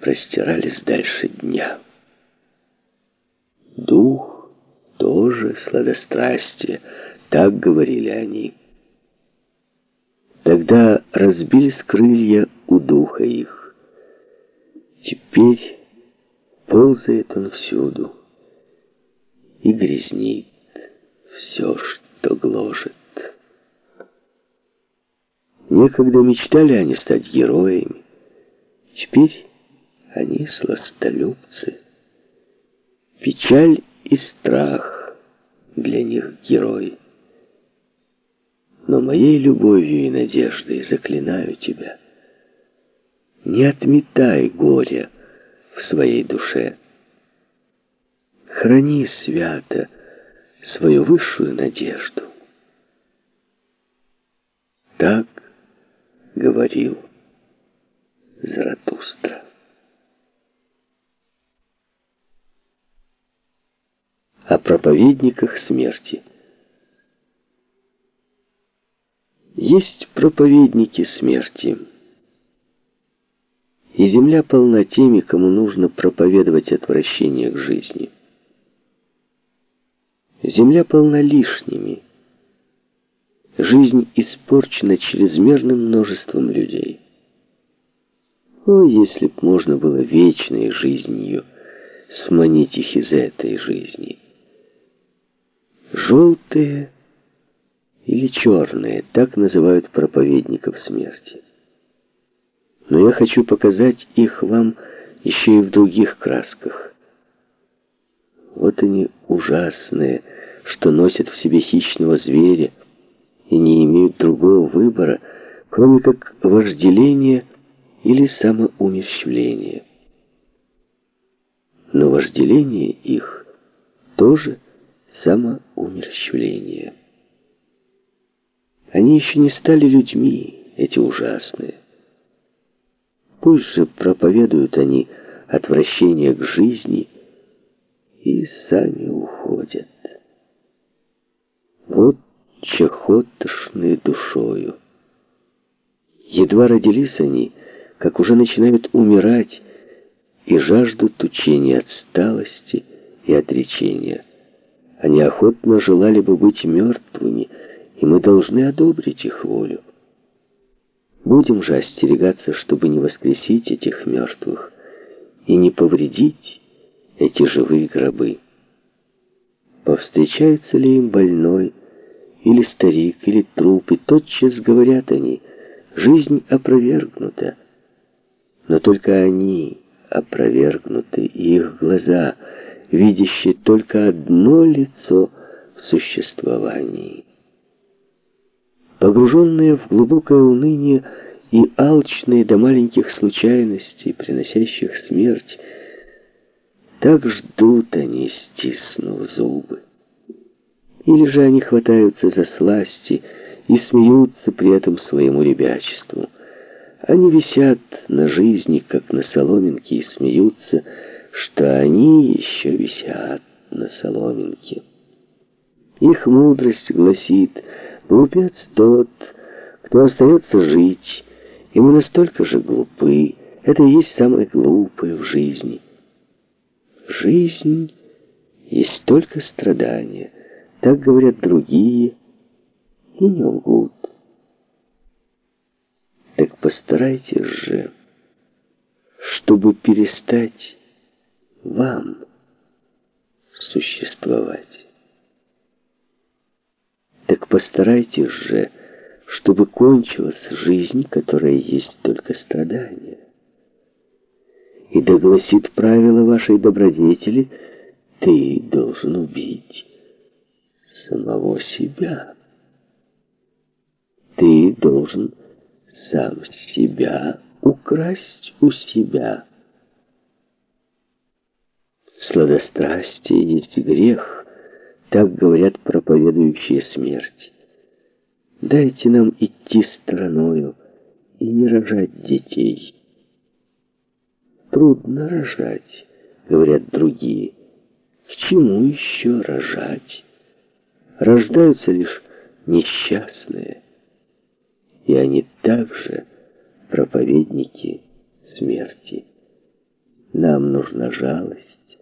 простирались дальше дня. Дух тоже сладострастие, так говорили они. Тогда разбились крылья у духа их. Теперь ползает он всюду и грязнит все, что гложет. Некогда мечтали они стать героями. Теперь они сластолюбцы. Печаль и страх для них герой. Но моей любовью и надеждой заклинаю тебя. Не отметай горя в своей душе. Храни свято свою высшую надежду. Так говорил Заратустра. О проповедниках смерти. Есть проповедники смерти. И земля полна теми, кому нужно проповедовать отвращение к жизни. Земля полна лишними. Жизнь испорчена чрезмерным множеством людей. О, если б можно было вечной жизнью сманить их из этой жизни. Желтые или черные, так называют проповедников смерти. Но я хочу показать их вам еще и в других красках. Вот они ужасные, что носят в себе хищного зверя и не имеют другого выбора, кроме как вожделения или самоумерщвления. Но вожделение их тоже самоумерщвление. Они еще не стали людьми, эти ужасные. Пусть же проповедуют они отвращение к жизни и сами уходят. Вот чахотошные душою. Едва родились они, как уже начинают умирать и жаждут учения отсталости и отречения. Они охотно желали бы быть мертвыми, и мы должны одобрить их волю. Будем же остерегаться, чтобы не воскресить этих мертвых и не повредить эти живые гробы. Повстречается ли им больной, или старик, или труп, и тотчас говорят они, жизнь опровергнута. Но только они опровергнуты, и их глаза, видящие только одно лицо в существовании. Погруженные в глубокое уныние и алчные до маленьких случайностей, приносящих смерть, так ждут они, стиснув зубы. Или же они хватаются за сласти и смеются при этом своему ребячеству. Они висят на жизни, как на соломинке, и смеются, что они еще висят на соломинке. Их мудрость гласит, глупец тот, кто остается жить, и мы настолько же глупы, это и есть самое глупое в жизни. Жизнь есть только страдания. Так говорят другие и не лгут. Так постарайтесь же, чтобы перестать вам существовать. Так постарайтесь же, чтобы кончилась жизнь, которая есть только страдание. И догласит правило вашей добродетели, ты должен убить самого себя. Ты должен сам себя украсть у себя. Сладострастие есть грех, так говорят проповедующие смерть. Дайте нам идти стороною и не рожать детей. Трудно рожать, говорят другие. К чему еще рожать? рождаются лишь несчастные, и они также проповедники смерти. Нам нужна жалость.